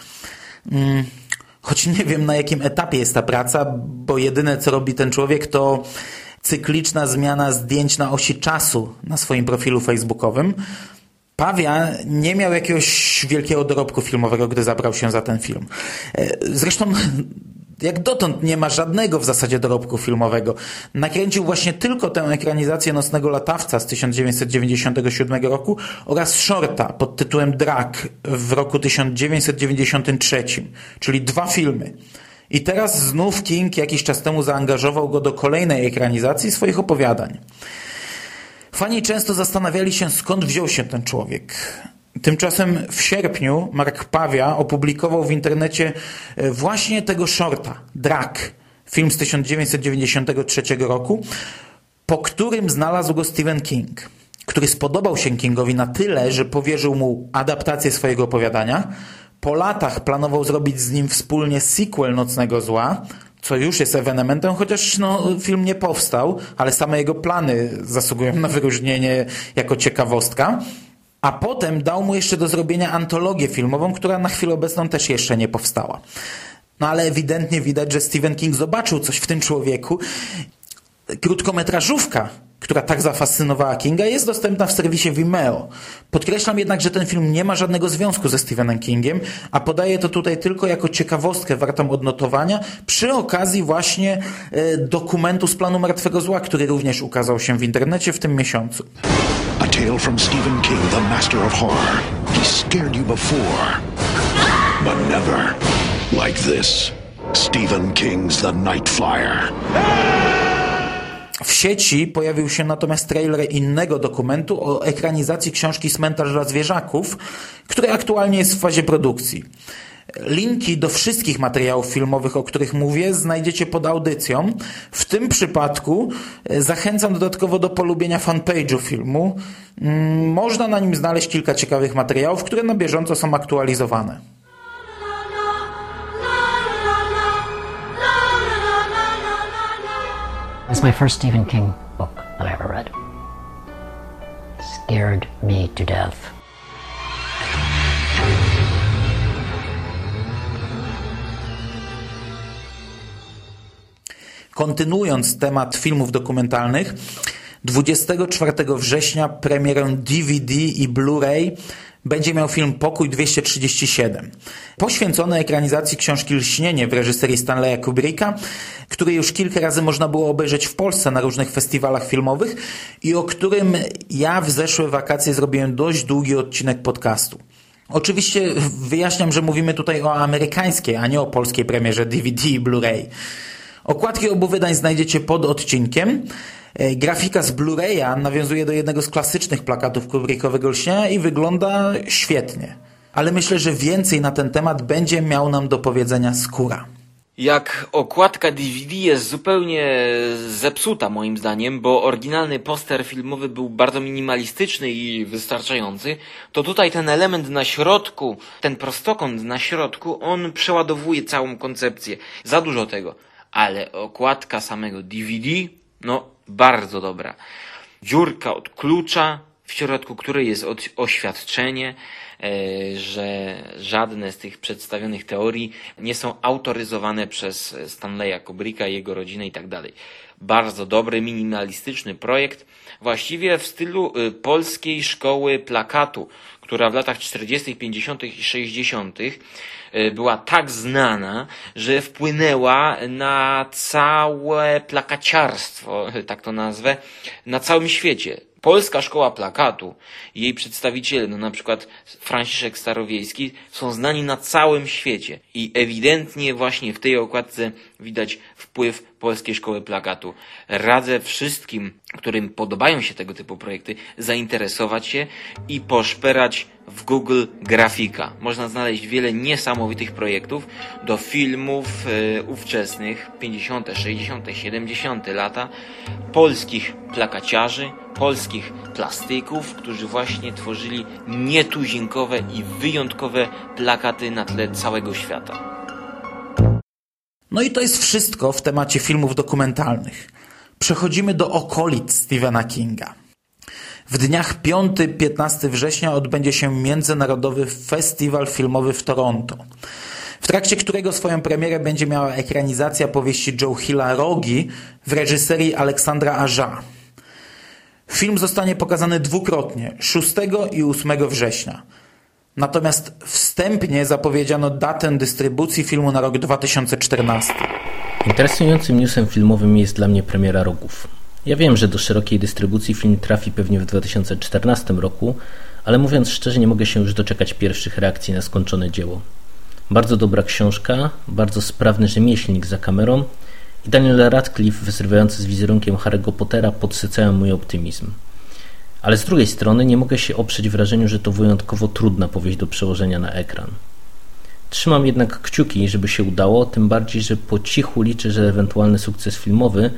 Choć nie wiem na jakim etapie jest ta praca, bo jedyne co robi ten człowiek to cykliczna zmiana zdjęć na osi czasu na swoim profilu facebookowym. Pawia nie miał jakiegoś wielkiego dorobku filmowego, gdy zabrał się za ten film. E, zresztą jak dotąd nie ma żadnego w zasadzie dorobku filmowego. Nakręcił właśnie tylko tę ekranizację Nocnego Latawca z 1997 roku oraz shorta pod tytułem Drag w roku 1993, czyli dwa filmy. I teraz znów King jakiś czas temu zaangażował go do kolejnej ekranizacji swoich opowiadań. Fani często zastanawiali się, skąd wziął się ten człowiek. Tymczasem w sierpniu Mark Pawia opublikował w internecie e, właśnie tego shorta, Drak, film z 1993 roku, po którym znalazł go Stephen King, który spodobał się Kingowi na tyle, że powierzył mu adaptację swojego opowiadania. Po latach planował zrobić z nim wspólnie sequel Nocnego Zła, co już jest ewenementem, chociaż no, film nie powstał, ale same jego plany zasługują na wyróżnienie jako ciekawostka. A potem dał mu jeszcze do zrobienia antologię filmową, która na chwilę obecną też jeszcze nie powstała. No ale ewidentnie widać, że Stephen King zobaczył coś w tym człowieku. Krótkometrażówka, która tak zafascynowała Kinga, jest dostępna w serwisie Vimeo. Podkreślam jednak, że ten film nie ma żadnego związku ze Stephenem Kingiem, a podaję to tutaj tylko jako ciekawostkę wartą odnotowania przy okazji właśnie e, dokumentu z planu Martwego Zła, który również ukazał się w internecie w tym miesiącu. A tale from Stephen King, the master of horror. He scared you before, but never like this. Stephen King's The Night Flyer. W sieci pojawił się natomiast trailer innego dokumentu o ekranizacji książki Cmentarz dla zwierzaków, który aktualnie jest w fazie produkcji. Linki do wszystkich materiałów filmowych, o których mówię, znajdziecie pod audycją. W tym przypadku e, zachęcam dodatkowo do polubienia fanpage'u filmu. Mm, można na nim znaleźć kilka ciekawych materiałów, które na bieżąco są aktualizowane. was my first Stephen King book that I ever read. Scared me to death. Kontynuując temat filmów dokumentalnych, 24 września premierę DVD i Blu-ray będzie miał film Pokój 237, poświęcony ekranizacji książki Lśnienie w reżyserii Stanleya Kubricka, który już kilka razy można było obejrzeć w Polsce na różnych festiwalach filmowych i o którym ja w zeszłe wakacje zrobiłem dość długi odcinek podcastu. Oczywiście wyjaśniam, że mówimy tutaj o amerykańskiej, a nie o polskiej premierze DVD i Blu-ray. Okładki obu wydań znajdziecie pod odcinkiem. E, grafika z Blu-raya nawiązuje do jednego z klasycznych plakatów Kubrickowego Lśnienia i wygląda świetnie. Ale myślę, że więcej na ten temat będzie miał nam do powiedzenia skóra. Jak okładka DVD jest zupełnie zepsuta moim zdaniem, bo oryginalny poster filmowy był bardzo minimalistyczny i wystarczający, to tutaj ten element na środku, ten prostokąt na środku, on przeładowuje całą koncepcję. Za dużo tego. Ale okładka samego DVD, no bardzo dobra. Dziurka od klucza, w środku której jest oświadczenie, e, że żadne z tych przedstawionych teorii nie są autoryzowane przez Stanleya Kubricka, jego rodzinę i tak. Bardzo dobry, minimalistyczny projekt, właściwie w stylu y, polskiej szkoły plakatu, która w latach 40., 50. i 60. Y, była tak znana, że wpłynęła na całe plakaciarstwo, <laughs> tak to nazwę, na całym świecie. Polska Szkoła Plakatu i jej przedstawiciele, no na przykład Franciszek Starowiejski, są znani na całym świecie. I ewidentnie właśnie w tej okładce widać wpływ Polskiej Szkoły Plakatu. Radzę wszystkim, którym podobają się tego typu projekty, zainteresować się i poszperać w Google Grafika. Można znaleźć wiele niesamowitych projektów do filmów e, ówczesnych, 50., 60., 70. lata, polskich plakaciarzy, polskich plastyków, którzy właśnie tworzyli nietuzinkowe i wyjątkowe plakaty na tle całego świata. No i to jest wszystko w temacie filmów dokumentalnych. Przechodzimy do okolic Stephena Kinga. W dniach 5-15 września odbędzie się Międzynarodowy Festiwal Filmowy w Toronto, w trakcie którego swoją premierę będzie miała ekranizacja powieści Joe Hilla Rogi w reżyserii Aleksandra Aja. Film zostanie pokazany dwukrotnie, 6 i 8 września. Natomiast wstępnie zapowiedziano datę dystrybucji filmu na rok 2014. Interesującym newsem filmowym jest dla mnie premiera Rogów. Ja wiem, że do szerokiej dystrybucji film trafi pewnie w 2014 roku, ale mówiąc szczerze nie mogę się już doczekać pierwszych reakcji na skończone dzieło. Bardzo dobra książka, bardzo sprawny rzemieślnik za kamerą i Daniel Radcliffe wyzrywający z wizerunkiem Harry'ego Pottera podsycają mój optymizm. Ale z drugiej strony nie mogę się oprzeć wrażeniu, że to wyjątkowo trudna powieść do przełożenia na ekran. Trzymam jednak kciuki, żeby się udało, tym bardziej, że po cichu liczę, że ewentualny sukces filmowy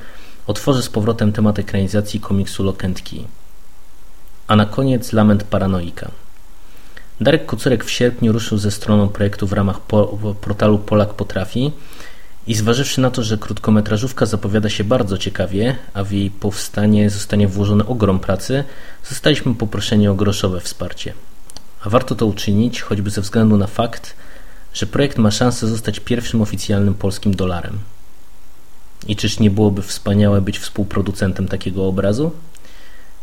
otworzy z powrotem temat ekranizacji komiksu Key. A na koniec lament paranoika. Darek Kucurek w sierpniu ruszył ze stroną projektu w ramach po, portalu Polak Potrafi i zważywszy na to, że krótkometrażówka zapowiada się bardzo ciekawie, a w jej powstanie zostanie włożony ogrom pracy, zostaliśmy poproszeni o groszowe wsparcie. A warto to uczynić, choćby ze względu na fakt, że projekt ma szansę zostać pierwszym oficjalnym polskim dolarem. I czyż nie byłoby wspaniałe być współproducentem takiego obrazu?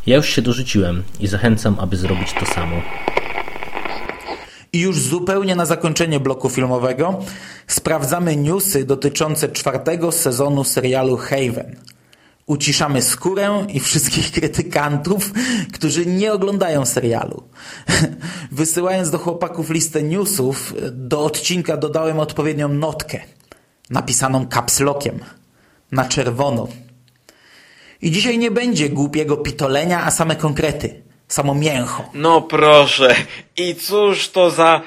Ja już się dorzuciłem i zachęcam, aby zrobić to samo. I już zupełnie na zakończenie bloku filmowego sprawdzamy newsy dotyczące czwartego sezonu serialu Haven. Uciszamy skórę i wszystkich <laughs> krytykantów, którzy nie oglądają serialu. <laughs> Wysyłając do chłopaków listę newsów, do odcinka dodałem odpowiednią notkę, napisaną kapslokiem, na czerwono. I dzisiaj nie będzie głupiego pitolenia, a same konkrety samo mięcho. No proszę. I cóż to za,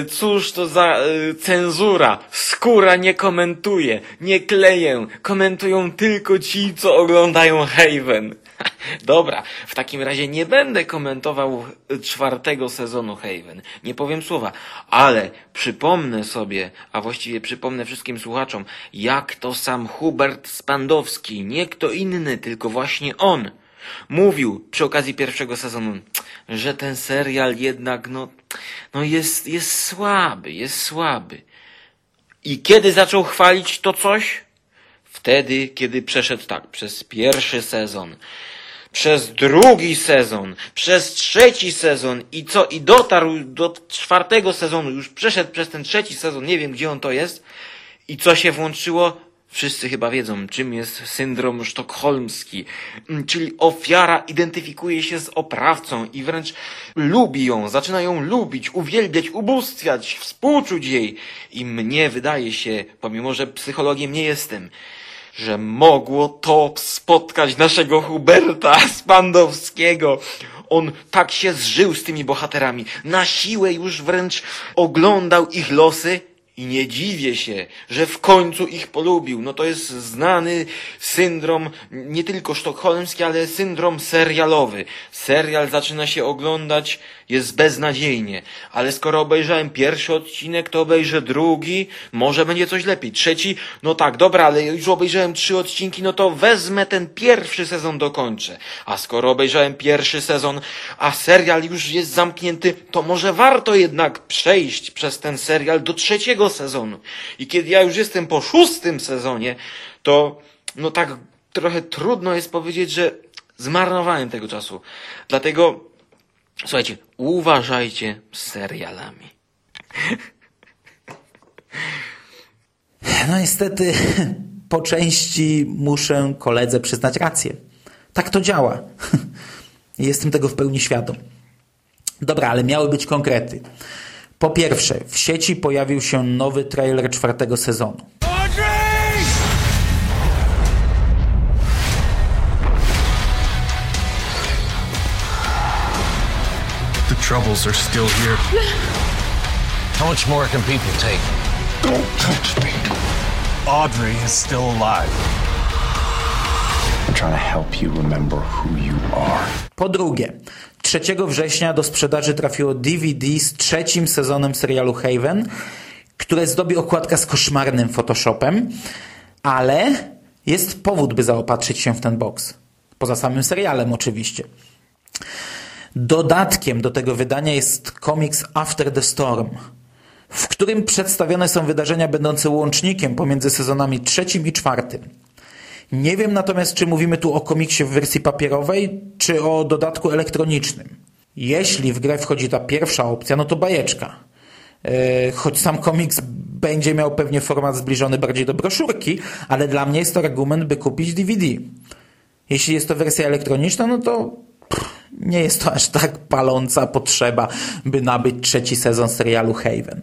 y, cóż to za y, cenzura? Skóra nie komentuje, nie kleję. Komentują tylko ci, co oglądają Haven. <laughs> Dobra, w takim razie nie będę komentował czwartego sezonu Haven. Nie powiem słowa, ale przypomnę sobie, a właściwie przypomnę wszystkim słuchaczom, jak to sam Hubert Spandowski, nie kto inny, tylko właśnie on, Mówił przy okazji pierwszego sezonu, że ten serial jednak no, no jest, jest słaby, jest słaby. I kiedy zaczął chwalić to coś? Wtedy, kiedy przeszedł tak, przez pierwszy sezon, przez drugi sezon, przez trzeci sezon i co, i dotarł do czwartego sezonu, już przeszedł przez ten trzeci sezon, nie wiem gdzie on to jest, i co się włączyło? Wszyscy chyba wiedzą, czym jest syndrom sztokholmski, czyli ofiara identyfikuje się z oprawcą i wręcz lubi ją, zaczyna ją lubić, uwielbiać, ubóstwiać, współczuć jej. I mnie wydaje się, pomimo że psychologiem nie jestem, że mogło to spotkać naszego Huberta Spandowskiego. On tak się zżył z tymi bohaterami, na siłę już wręcz oglądał ich losy, i nie dziwię się, że w końcu ich polubił. No to jest znany syndrom, nie tylko sztokholmski, ale syndrom serialowy. Serial zaczyna się oglądać, jest beznadziejnie. Ale skoro obejrzałem pierwszy odcinek, to obejrzę drugi, może będzie coś lepiej. Trzeci, no tak, dobra, ale już obejrzałem trzy odcinki, no to wezmę ten pierwszy sezon, dokończę. A skoro obejrzałem pierwszy sezon, a serial już jest zamknięty, to może warto jednak przejść przez ten serial do trzeciego sezonu. I kiedy ja już jestem po szóstym sezonie, to no tak trochę trudno jest powiedzieć, że zmarnowałem tego czasu. Dlatego słuchajcie, uważajcie z serialami. No niestety po części muszę koledze przyznać rację. Tak to działa. <laughs> Jestem tego w pełni świadom. Dobra, ale miały być konkrety. Po pierwsze, w sieci pojawił się nowy trailer czwartego sezonu. The troubles are still here. How much more can people take? Don't touch me. Audrey is still alive. Po drugie, 3 września do sprzedaży trafiło DVD z trzecim sezonem serialu Haven, które zdobi okładka z koszmarnym Photoshopem, ale jest powód, by zaopatrzyć się w ten box. Poza samym serialem oczywiście. Dodatkiem do tego wydania jest komiks After the Storm, w którym przedstawione są wydarzenia będące łącznikiem pomiędzy sezonami trzecim i czwartym. Nie wiem natomiast, czy mówimy tu o komiksie w wersji papierowej, czy o dodatku elektronicznym. Jeśli w grę wchodzi ta pierwsza opcja, no to bajeczka. E, choć sam komiks będzie miał pewnie format zbliżony bardziej do broszurki, ale dla mnie jest to argument, by kupić DVD. Jeśli jest to wersja elektroniczna, no to nie jest to aż tak paląca potrzeba, by nabyć trzeci sezon serialu Haven.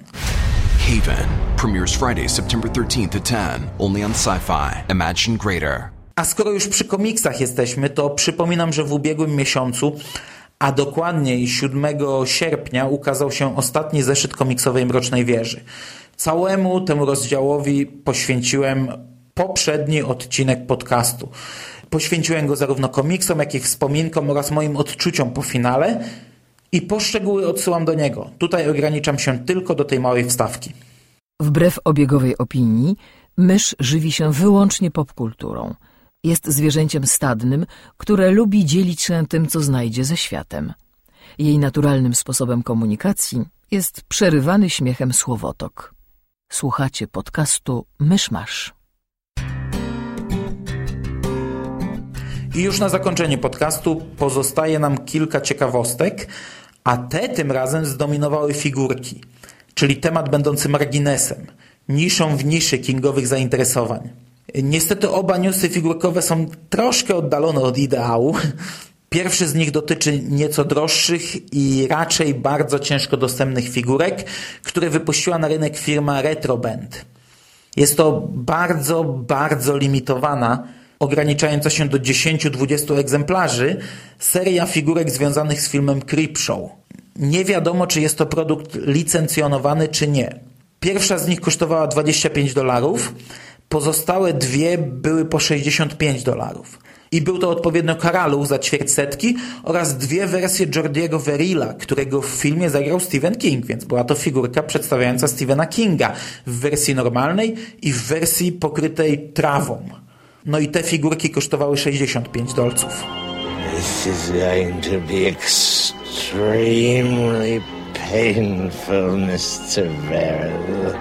Haven premieres Friday, September 13th at 10, only on Sci-Fi. Imagine greater. A skoro już przy komiksach jesteśmy, to przypominam, że w ubiegłym miesiącu, a dokładniej 7 sierpnia, ukazał się ostatni zeszyt komiksowej Mrocznej Wieży. Całemu temu rozdziałowi poświęciłem poprzedni odcinek podcastu. Poświęciłem go zarówno komiksom, jak i wspominkom oraz moim odczuciom po finale i poszczegóły odsyłam do niego. Tutaj ograniczam się tylko do tej małej wstawki. Wbrew obiegowej opinii, mysz żywi się wyłącznie popkulturą. Jest zwierzęciem stadnym, które lubi dzielić się tym, co znajdzie ze światem. Jej naturalnym sposobem komunikacji jest przerywany śmiechem słowotok. Słuchacie podcastu Myszmasz. I już na zakończenie podcastu pozostaje nam kilka ciekawostek, a te tym razem zdominowały figurki, czyli temat będący marginesem, niszą w niszy kingowych zainteresowań. Niestety oba newsy figurkowe są troszkę oddalone od ideału. Pierwszy z nich dotyczy nieco droższych i raczej bardzo ciężko dostępnych figurek, które wypuściła na rynek firma Retroband. Jest to bardzo, bardzo limitowana, ograniczająca się do 10-20 egzemplarzy, seria figurek związanych z filmem Creepshow. Nie wiadomo, czy jest to produkt licencjonowany, czy nie. Pierwsza z nich kosztowała 25 dolarów, pozostałe dwie były po 65 dolarów. I był to odpowiednio Karaluch za ćwierć setki oraz dwie wersje Jordiego Verilla, którego w filmie zagrał Stephen King, więc była to figurka przedstawiająca Stephena Kinga w wersji normalnej i w wersji pokrytej trawą. No i te figurki kosztowały 65 dolców. This is going to be extremely painful, Mr. Verrill.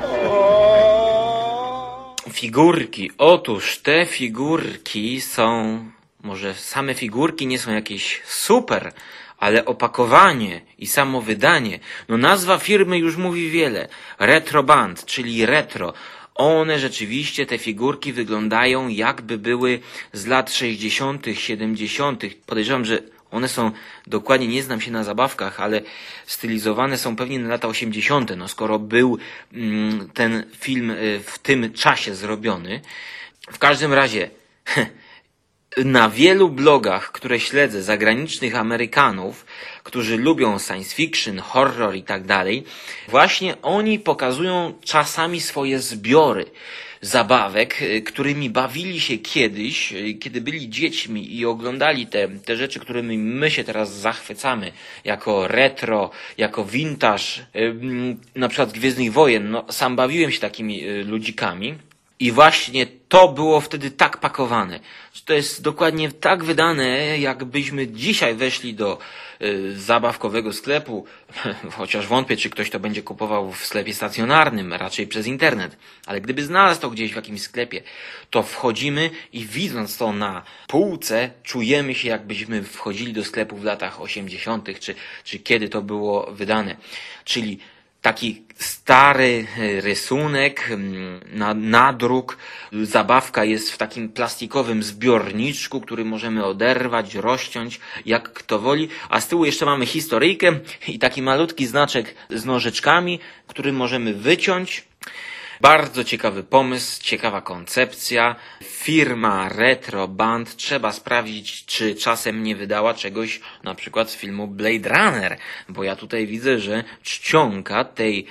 Figurki. Otóż te figurki są, może same figurki nie są jakieś super, ale opakowanie i samo wydanie, no nazwa firmy już mówi wiele. Retroband, czyli retro. One rzeczywiście, te figurki wyglądają jakby były z lat 60., 70. Podejrzewam, że one są, dokładnie nie znam się na zabawkach, ale stylizowane są pewnie na lata 80. No skoro był mm, ten film y, w tym czasie zrobiony. W każdym razie, <laughs> na wielu blogach, które śledzę, zagranicznych Amerykanów, którzy lubią science fiction, horror i tak dalej, właśnie oni pokazują czasami swoje zbiory zabawek, y, którymi bawili się kiedyś, y, kiedy byli dziećmi i oglądali te, te rzeczy, którymi my się teraz zachwycamy, jako retro, jako vintage, y, na przykład Gwiezdnych Wojen. No, sam bawiłem się takimi ludzikami. I właśnie to było wtedy tak pakowane. To jest dokładnie tak wydane, jakbyśmy dzisiaj weszli do y, zabawkowego sklepu, <laughs> chociaż wątpię, czy ktoś to będzie kupował w sklepie stacjonarnym, raczej przez internet. Ale gdyby znalazł to gdzieś w jakimś sklepie, to wchodzimy i widząc to na półce, czujemy się jakbyśmy wchodzili do sklepu w latach 80., czy, czy kiedy to było wydane. Czyli taki stary e, rysunek, na, nadruk. Zabawka jest w takim plastikowym zbiorniczku, który możemy oderwać, rozciąć, jak kto woli. A z tyłu jeszcze mamy historyjkę i taki malutki znaczek z nożyczkami, który możemy wyciąć bardzo ciekawy pomysł, ciekawa koncepcja. Firma Retro Band trzeba sprawdzić, czy czasem nie wydała czegoś na przykład z filmu Blade Runner, bo ja tutaj widzę, że czcionka tej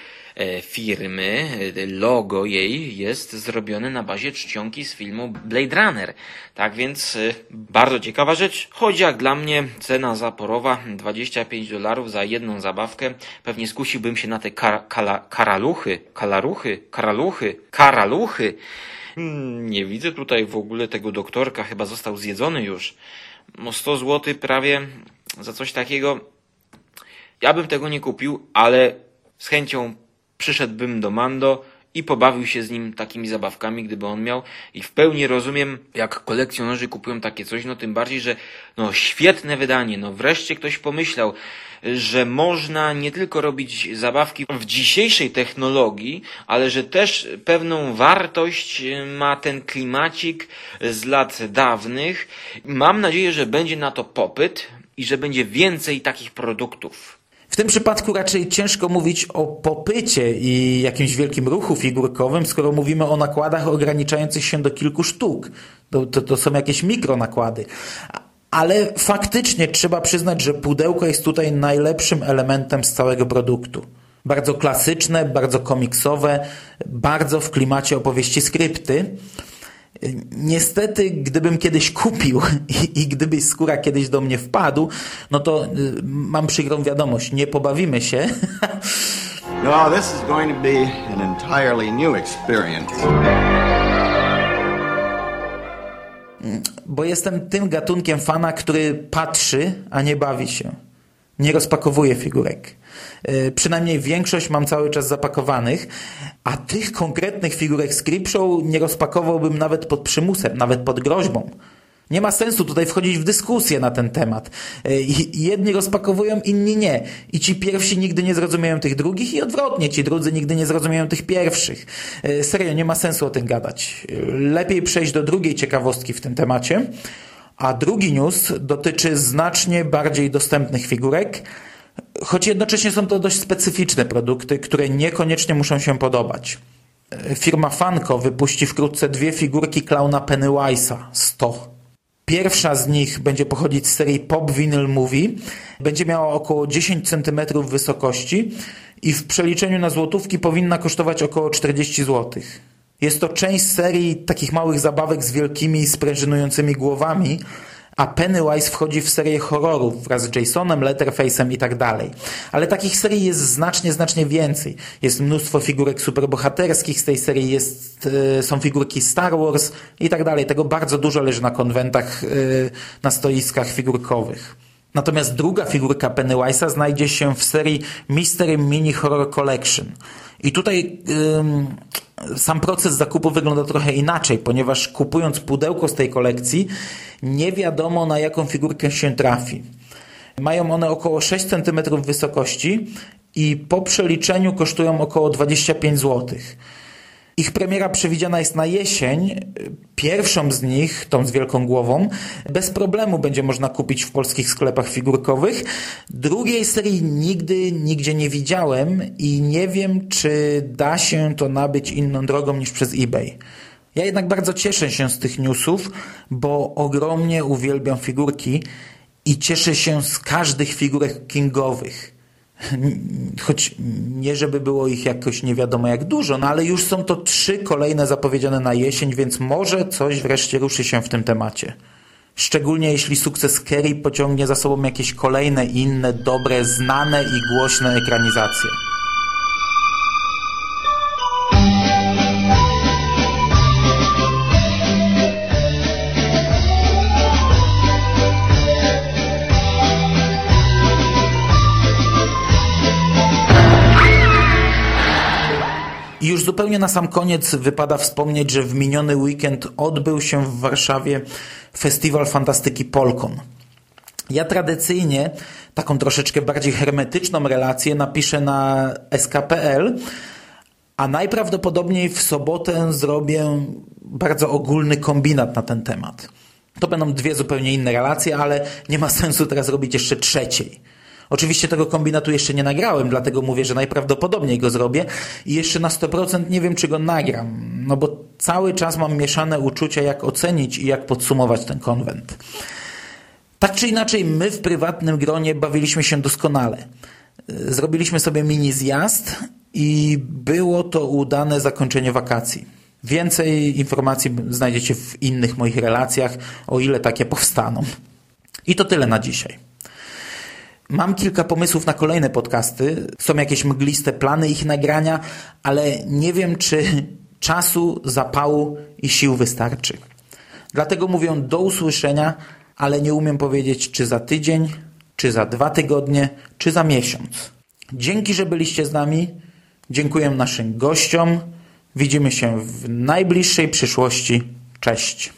firmy, e, logo jej jest zrobione na bazie czcionki z filmu Blade Runner. Tak więc e, bardzo ciekawa rzecz, choć jak dla mnie cena zaporowa 25 dolarów za jedną zabawkę, pewnie skusiłbym się na te kar kala karaluchy, kalaruchy, karaluchy, karaluchy. Hmm, nie widzę tutaj w ogóle tego doktorka, chyba został zjedzony już. No 100 zł prawie za coś takiego. Ja bym tego nie kupił, ale z chęcią przyszedłbym do Mando i pobawił się z nim takimi zabawkami, gdyby on miał. I w pełni rozumiem, jak kolekcjonerzy kupują takie coś, no tym bardziej, że no świetne wydanie, no wreszcie ktoś pomyślał, że można nie tylko robić zabawki w dzisiejszej technologii, ale że też pewną wartość ma ten klimacik z lat dawnych. Mam nadzieję, że będzie na to popyt i że będzie więcej takich produktów. W tym przypadku raczej ciężko mówić o popycie i jakimś wielkim ruchu figurkowym, skoro mówimy o nakładach ograniczających się do kilku sztuk. To, to, to są jakieś mikronakłady. Ale faktycznie trzeba przyznać, że pudełko jest tutaj najlepszym elementem z całego produktu. Bardzo klasyczne, bardzo komiksowe, bardzo w klimacie opowieści skrypty. Niestety, gdybym kiedyś kupił <laughs> i, i gdybyś skóra kiedyś do mnie wpadł, no to y, mam przykrą wiadomość, nie pobawimy się. <laughs> No, this is going to be an entirely new experience. Bo jestem tym gatunkiem fana, który patrzy, a nie bawi się. Nie rozpakowuje figurek. Yy, przynajmniej większość mam cały czas zapakowanych, a tych konkretnych figurek z Creepshow nie rozpakowałbym nawet pod przymusem, nawet pod groźbą. Nie ma sensu tutaj wchodzić w dyskusję na ten temat. Yy, jedni rozpakowują, inni nie. I ci pierwsi nigdy nie zrozumieją tych drugich i odwrotnie, ci drudzy nigdy nie zrozumieją tych pierwszych. Yy, serio, nie ma sensu o tym gadać. Lepiej przejść do drugiej ciekawostki w tym temacie. A drugi news dotyczy znacznie bardziej dostępnych figurek, choć jednocześnie są to dość specyficzne produkty, które niekoniecznie muszą się podobać. Firma Funko wypuści wkrótce dwie figurki klauna Pennywise'a 100. Pierwsza z nich będzie pochodzić z serii Pop Vinyl Movie. Będzie miała około 10 cm wysokości i w przeliczeniu na złotówki powinna kosztować około 40 zł. Jest to część serii takich małych zabawek z wielkimi, sprężynującymi głowami, a Pennywise wchodzi w serię horrorów wraz z Jasonem, Letterface'em i tak dalej. Ale takich serii jest znacznie, znacznie więcej. Jest mnóstwo figurek superbohaterskich z tej serii, jest, yy, są figurki Star Wars i tak dalej. Tego bardzo dużo leży na konwentach, yy, na stoiskach figurkowych. Natomiast druga figurka Pennywise'a znajdzie się w serii Mystery Mini Horror Collection. I tutaj sam proces zakupu wygląda trochę inaczej, ponieważ kupując pudełko z tej kolekcji, nie wiadomo na jaką figurkę się trafi. Mają one około 6 cm wysokości i po przeliczeniu kosztują około 25 złotych. Ich premiera przewidziana jest na jesień. Pierwszą z nich, tą z wielką głową, bez problemu będzie można kupić w polskich sklepach figurkowych. Drugiej serii nigdy nigdzie nie widziałem i nie wiem, czy da się to nabyć inną drogą niż przez eBay. Ja jednak bardzo cieszę się z tych newsów, bo ogromnie uwielbiam figurki i cieszę się z każdych figurek kingowych choć nie żeby było ich jakoś nie wiadomo jak dużo, no ale już są to trzy kolejne zapowiedziane na jesień, więc może coś wreszcie ruszy się w tym temacie. Szczególnie jeśli sukces Kerry pociągnie za sobą jakieś kolejne inne, dobre, znane i głośne ekranizacje. Zupełnie na sam koniec wypada wspomnieć, że w miniony weekend odbył się w Warszawie Festiwal Fantastyki Polkon. Ja tradycyjnie taką troszeczkę bardziej hermetyczną relację napiszę na sk.pl, a najprawdopodobniej w sobotę zrobię bardzo ogólny kombinat na ten temat. To będą dwie zupełnie inne relacje, ale nie ma sensu teraz robić jeszcze trzeciej. Oczywiście tego kombinatu jeszcze nie nagrałem, dlatego mówię, że najprawdopodobniej go zrobię i jeszcze na 100% nie wiem, czy go nagram, no bo cały czas mam mieszane uczucia, jak ocenić i jak podsumować ten konwent. Tak czy inaczej, my w prywatnym gronie bawiliśmy się doskonale. Zrobiliśmy sobie mini zjazd i było to udane zakończenie wakacji. Więcej informacji znajdziecie w innych moich relacjach, o ile takie powstaną. I to tyle na dzisiaj. Mam kilka pomysłów na kolejne podcasty. Są jakieś mgliste plany ich nagrania, ale nie wiem, czy czasu, zapału i sił wystarczy. Dlatego mówię do usłyszenia, ale nie umiem powiedzieć, czy za tydzień, czy za dwa tygodnie, czy za miesiąc. Dzięki, że byliście z nami. Dziękuję naszym gościom. Widzimy się w najbliższej przyszłości. Cześć.